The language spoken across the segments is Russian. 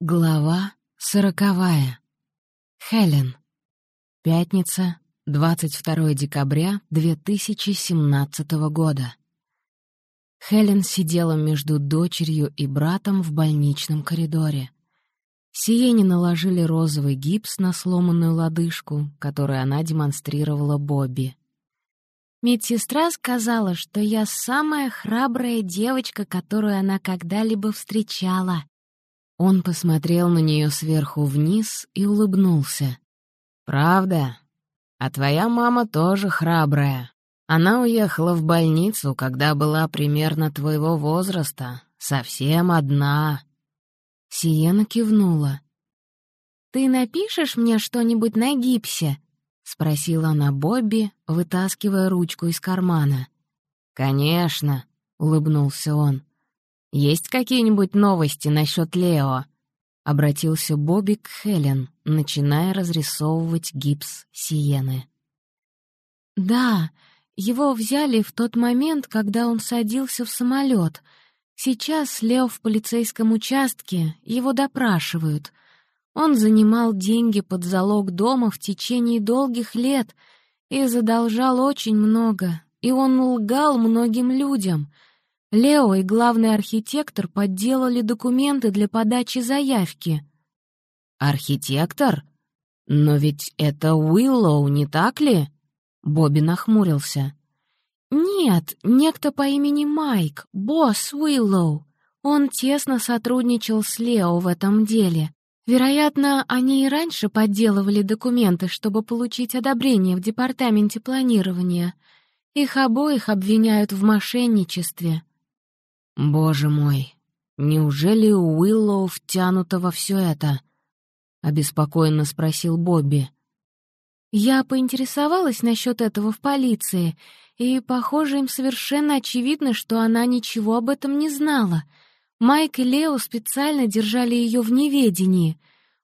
Глава сороковая. Хелен. Пятница, 22 декабря 2017 года. Хелен сидела между дочерью и братом в больничном коридоре. Сиене наложили розовый гипс на сломанную лодыжку, которую она демонстрировала Бобби. Медсестра сказала, что я самая храбрая девочка, которую она когда-либо встречала. Он посмотрел на нее сверху вниз и улыбнулся. «Правда? А твоя мама тоже храбрая. Она уехала в больницу, когда была примерно твоего возраста, совсем одна». Сиена кивнула. «Ты напишешь мне что-нибудь на гипсе?» — спросила она Бобби, вытаскивая ручку из кармана. «Конечно», — улыбнулся он. «Есть какие-нибудь новости насчет Лео?» — обратился Бобби к Хелен, начиная разрисовывать гипс Сиены. «Да, его взяли в тот момент, когда он садился в самолет. Сейчас Лео в полицейском участке, его допрашивают. Он занимал деньги под залог дома в течение долгих лет и задолжал очень много, и он лгал многим людям — Лео и главный архитектор подделали документы для подачи заявки. «Архитектор? Но ведь это Уиллоу, не так ли?» Бобби нахмурился. «Нет, некто по имени Майк, босс Уиллоу. Он тесно сотрудничал с Лео в этом деле. Вероятно, они и раньше подделывали документы, чтобы получить одобрение в департаменте планирования. Их обоих обвиняют в мошенничестве. «Боже мой, неужели Уиллоу втянута во все это?» — обеспокоенно спросил Бобби. «Я поинтересовалась насчет этого в полиции, и, похоже, им совершенно очевидно, что она ничего об этом не знала. Майк и Лео специально держали ее в неведении.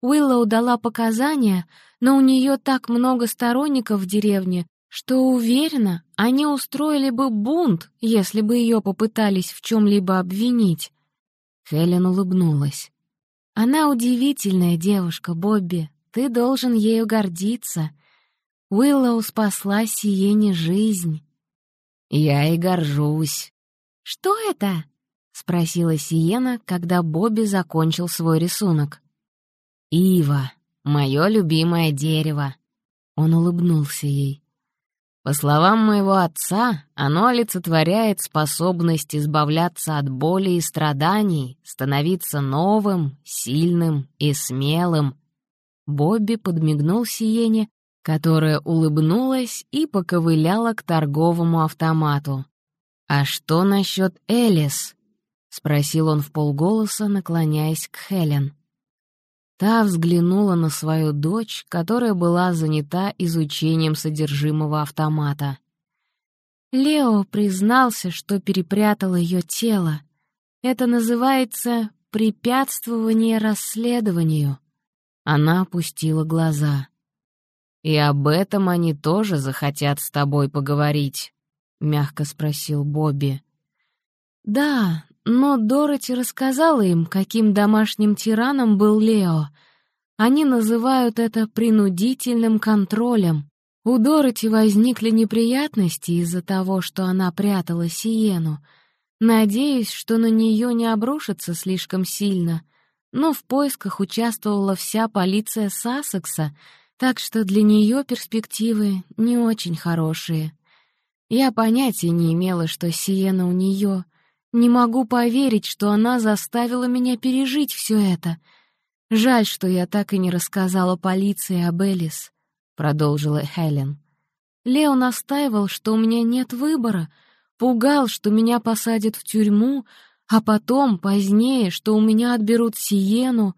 Уиллоу дала показания, но у нее так много сторонников в деревне, что уверена, они устроили бы бунт, если бы ее попытались в чем-либо обвинить. Хелен улыбнулась. Она удивительная девушка, Бобби. Ты должен ею гордиться. Уиллоу спасла Сиене жизнь. Я и горжусь. Что это? спросила Сиена, когда Бобби закончил свой рисунок. Ива, мое любимое дерево. Он улыбнулся ей. По словам моего отца, оно олицетворяет способность избавляться от боли и страданий, становиться новым, сильным и смелым. Бобби подмигнул Сиене, которая улыбнулась и поковыляла к торговому автомату. «А что насчет Элис?» — спросил он вполголоса, наклоняясь к Хелен. Та взглянула на свою дочь, которая была занята изучением содержимого автомата. Лео признался, что перепрятал ее тело. Это называется препятствование расследованию. Она опустила глаза. «И об этом они тоже захотят с тобой поговорить?» — мягко спросил Бобби. «Да, но Дороти рассказала им, каким домашним тираном был Лео. Они называют это принудительным контролем. У Дороти возникли неприятности из-за того, что она прятала Сиену. Надеюсь, что на нее не обрушится слишком сильно. Но в поисках участвовала вся полиция Сассекса, так что для нее перспективы не очень хорошие. Я понятия не имела, что Сиена у нее — не могу поверить, что она заставила меня пережить все это. Жаль, что я так и не рассказала полиции об Элис, продолжила Хелен. Лео настаивал, что у меня нет выбора, пугал, что меня посадят в тюрьму, а потом, позднее, что у меня отберут Сиену.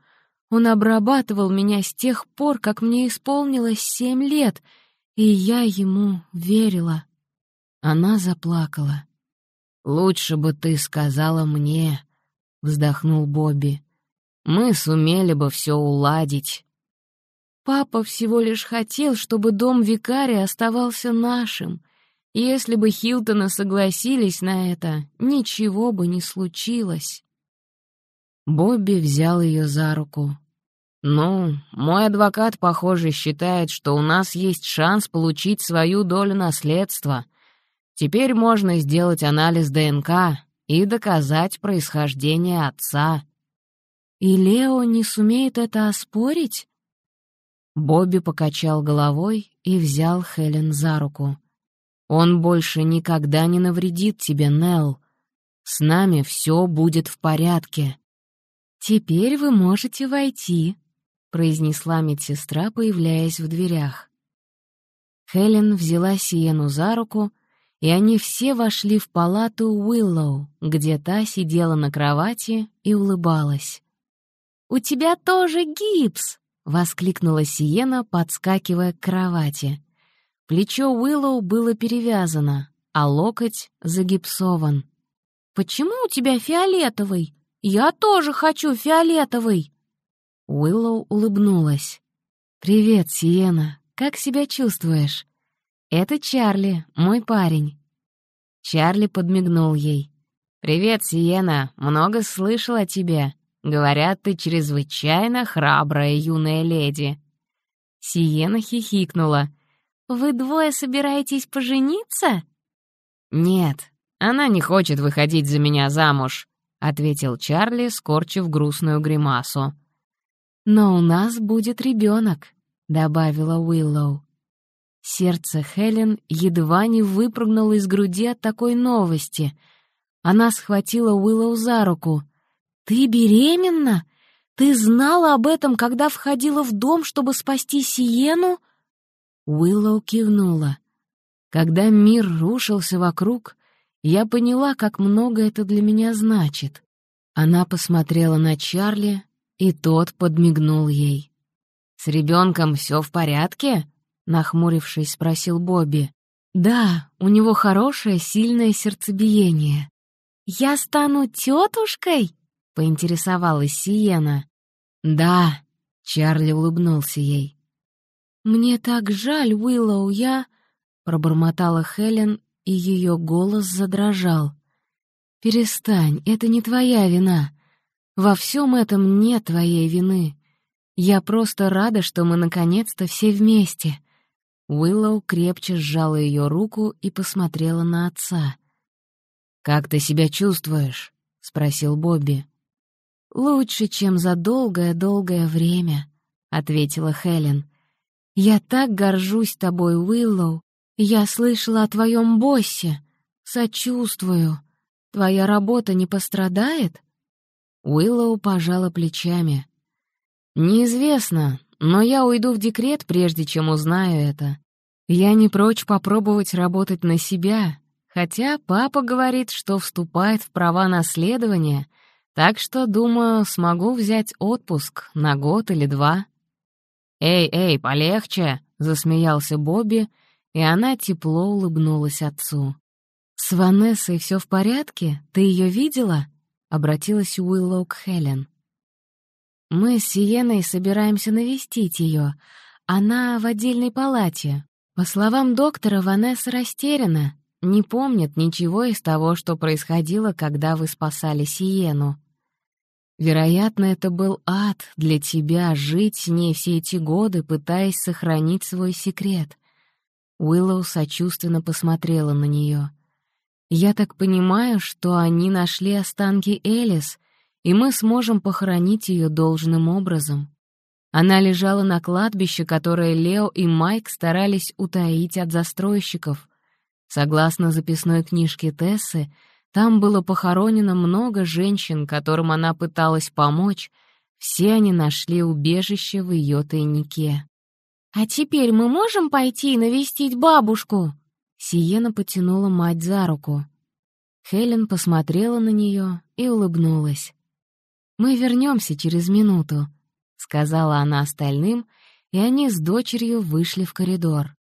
Он обрабатывал меня с тех пор, как мне исполнилось семь лет, и я ему верила. Она заплакала. «Лучше бы ты сказала мне», — вздохнул Бобби. «Мы сумели бы все уладить». «Папа всего лишь хотел, чтобы дом викария оставался нашим. Если бы Хилтона согласились на это, ничего бы не случилось». Бобби взял ее за руку. «Ну, мой адвокат, похоже, считает, что у нас есть шанс получить свою долю наследства. Теперь можно сделать анализ ДНК и доказать происхождение отца». «И Лео не сумеет это оспорить?» Бобби покачал головой и взял Хелен за руку. «Он больше никогда не навредит тебе, Нелл. С нами все будет в порядке». «Теперь вы можете войти», — произнесла медсестра, появляясь в дверях. Хелен взяла Сиену за руку, и они все вошли в палату Уиллоу, где та сидела на кровати и улыбалась. «У тебя тоже гипс!» — воскликнула Сиена, подскакивая к кровати. Плечо Уиллоу было перевязано, а локоть загипсован. «Почему у тебя фиолетовый? Я тоже хочу фиолетовый!» Уиллоу улыбнулась. «Привет, Сиена. Как себя чувствуешь?» «Это Чарли, мой парень». Чарли подмигнул ей. «Привет, Сиена. Много слышал о тебе. Говорят, ты чрезвычайно храбрая юная леди». Сиена хихикнула. «Вы двое собираетесь пожениться?» «Нет, она не хочет выходить за меня замуж», — ответил Чарли, скорчив грустную гримасу. «Но у нас будет ребенок», — добавила Уиллоу. Сердце Хелен едва не выпрыгнуло из груди от такой новости. Она схватила Уиллоу за руку. «Ты беременна? Ты знала об этом, когда входила в дом, чтобы спасти Сиену?» Уиллоу кивнула. Когда мир рушился вокруг, я поняла, как много это для меня значит. Она посмотрела на Чарли, и тот подмигнул ей. «С ребенком все в порядке?» — нахмурившись, спросил Бобби. «Да, у него хорошее, сильное сердцебиение». «Я стану тетушкой?» — поинтересовалась Сиена. «Да», — Чарли улыбнулся ей. «Мне так жаль, Уиллоу, я...» — пробормотала Хелен, и ее голос задрожал. «Перестань, это не твоя вина. Во всем этом нет твоей вины. Я просто рада, что мы наконец-то все вместе». Уиллоу крепче сжала ее руку и посмотрела на отца. «Как ты себя чувствуешь?» — спросил Бобби. «Лучше, чем за долгое-долгое время», — ответила Хелен. «Я так горжусь тобой, Уиллоу. Я слышала о твоем боссе. Сочувствую. Твоя работа не пострадает?» Уиллоу пожала плечами. «Неизвестно, но я уйду в декрет, прежде чем узнаю это. Я не прочь попробовать работать на себя, хотя папа говорит, что вступает в права наследования, так что, думаю, смогу взять отпуск на год или два». «Эй, эй, полегче!» — засмеялся Бобби, и она тепло улыбнулась отцу. «С Ванессой все в порядке? Ты ее видела?» — обратилась Уиллоу к Хелен. «Мы с Сиеной собираемся навестить ее. Она в отдельной палате. По словам доктора, Ванесса растеряна, не помнит ничего из того, что происходило, когда вы спасали Сиену. Вероятно, это был ад для тебя жить с ней все эти годы, пытаясь сохранить свой секрет». Уиллоу сочувственно посмотрела на нее. Я так понимаю, что они нашли останки Элис, и мы сможем похоронить ее должным образом. Она лежала на кладбище, которое Лео и Майк старались утаить от застройщиков. Согласно записной книжке Тессы, там было похоронено много женщин, которым она пыталась помочь, все они нашли убежище в ее тайнике. «А теперь мы можем пойти навестить бабушку?» Сиена потянула мать за руку. Хелен посмотрела на нее и улыбнулась. «Мы вернемся через минуту», — сказала она остальным, и они с дочерью вышли в коридор.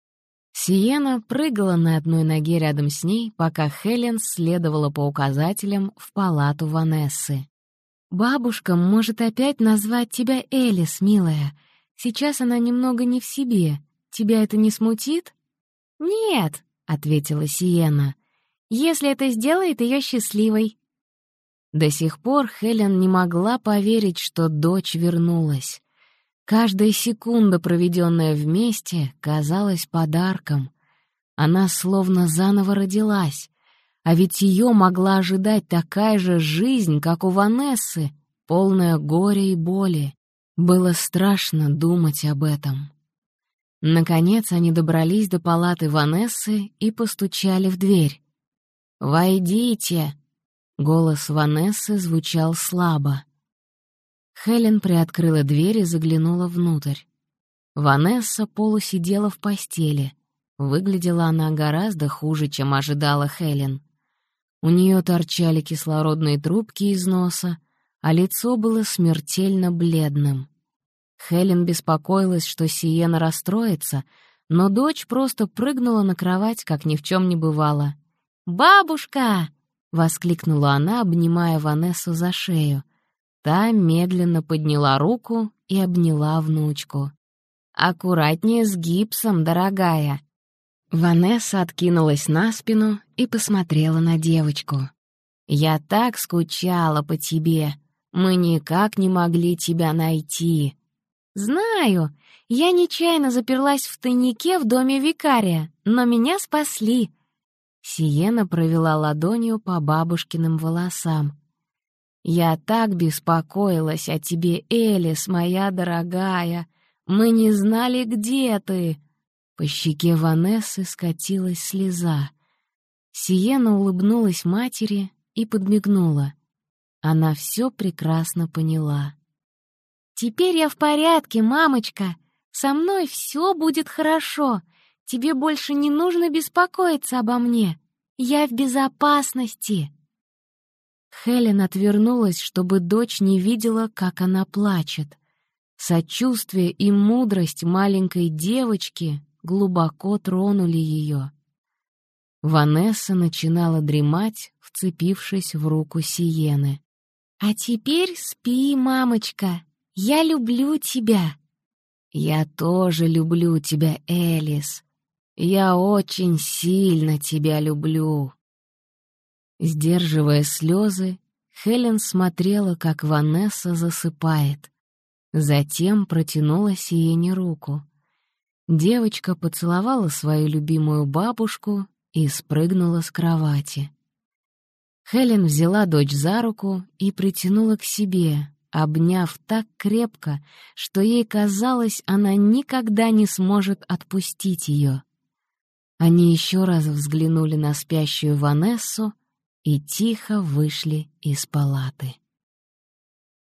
Сиена прыгала на одной ноге рядом с ней, пока Хелен следовала по указателям в палату Ванессы. «Бабушка может опять назвать тебя Элис, милая. Сейчас она немного не в себе. Тебя это не смутит?» «Нет», ответила Сиена. «Если это сделает ее счастливой». До сих пор Хелен не могла поверить, что дочь вернулась. Каждая секунда, проведенная вместе, казалась подарком. Она словно заново родилась. А ведь ее могла ожидать такая же жизнь, как у Ванессы, полная горя и боли. Было страшно думать об этом. Наконец они добрались до палаты Ванессы и постучали в дверь. «Войдите!» Голос Ванессы звучал слабо. Хелен приоткрыла дверь и заглянула внутрь. Ванесса полусидела в постели. Выглядела она гораздо хуже, чем ожидала Хелен. У нее торчали кислородные трубки из носа, а лицо было смертельно бледным. Хелен беспокоилась, что Сиена расстроится, но дочь просто прыгнула на кровать, как ни в чем не бывало. «Бабушка!» — воскликнула она, обнимая Ванессу за шею. Та медленно подняла руку и обняла внучку. «Аккуратнее с гипсом, дорогая!» Ванесса откинулась на спину и посмотрела на девочку. «Я так скучала по тебе. Мы никак не могли тебя найти». «Знаю. Я нечаянно заперлась в тайнике в доме викария, но меня спасли». Сиена провела ладонью по бабушкиным волосам. «Я так беспокоилась о тебе, Элис, моя дорогая. Мы не знали, где ты». По щеке Ванессы скатилась слеза. Сиена улыбнулась матери и подмигнула. Она все прекрасно поняла. «Теперь я в порядке, мамочка. Со мной все будет хорошо. Тебе больше не нужно беспокоиться обо мне. Я в безопасности». Хелен отвернулась, чтобы дочь не видела, как она плачет. Сочувствие и мудрость маленькой девочки глубоко тронули ее. Ванесса начинала дремать, вцепившись в руку Сиены. «А теперь спи, мамочка, я люблю тебя». «Я тоже люблю тебя, Элис. Я очень сильно тебя люблю». Сдерживая слезы, Хелен смотрела, как Ванесса засыпает. Затем протянула Сиене руку. Девочка поцеловала свою любимую бабушку и спрыгнула с кровати. Хелен взяла дочь за руку и притянула к себе, обняв так крепко, что ей казалось, она никогда не сможет отпустить ее. Они еще раз взглянули на спящую Ванессу и тихо вышли из палаты.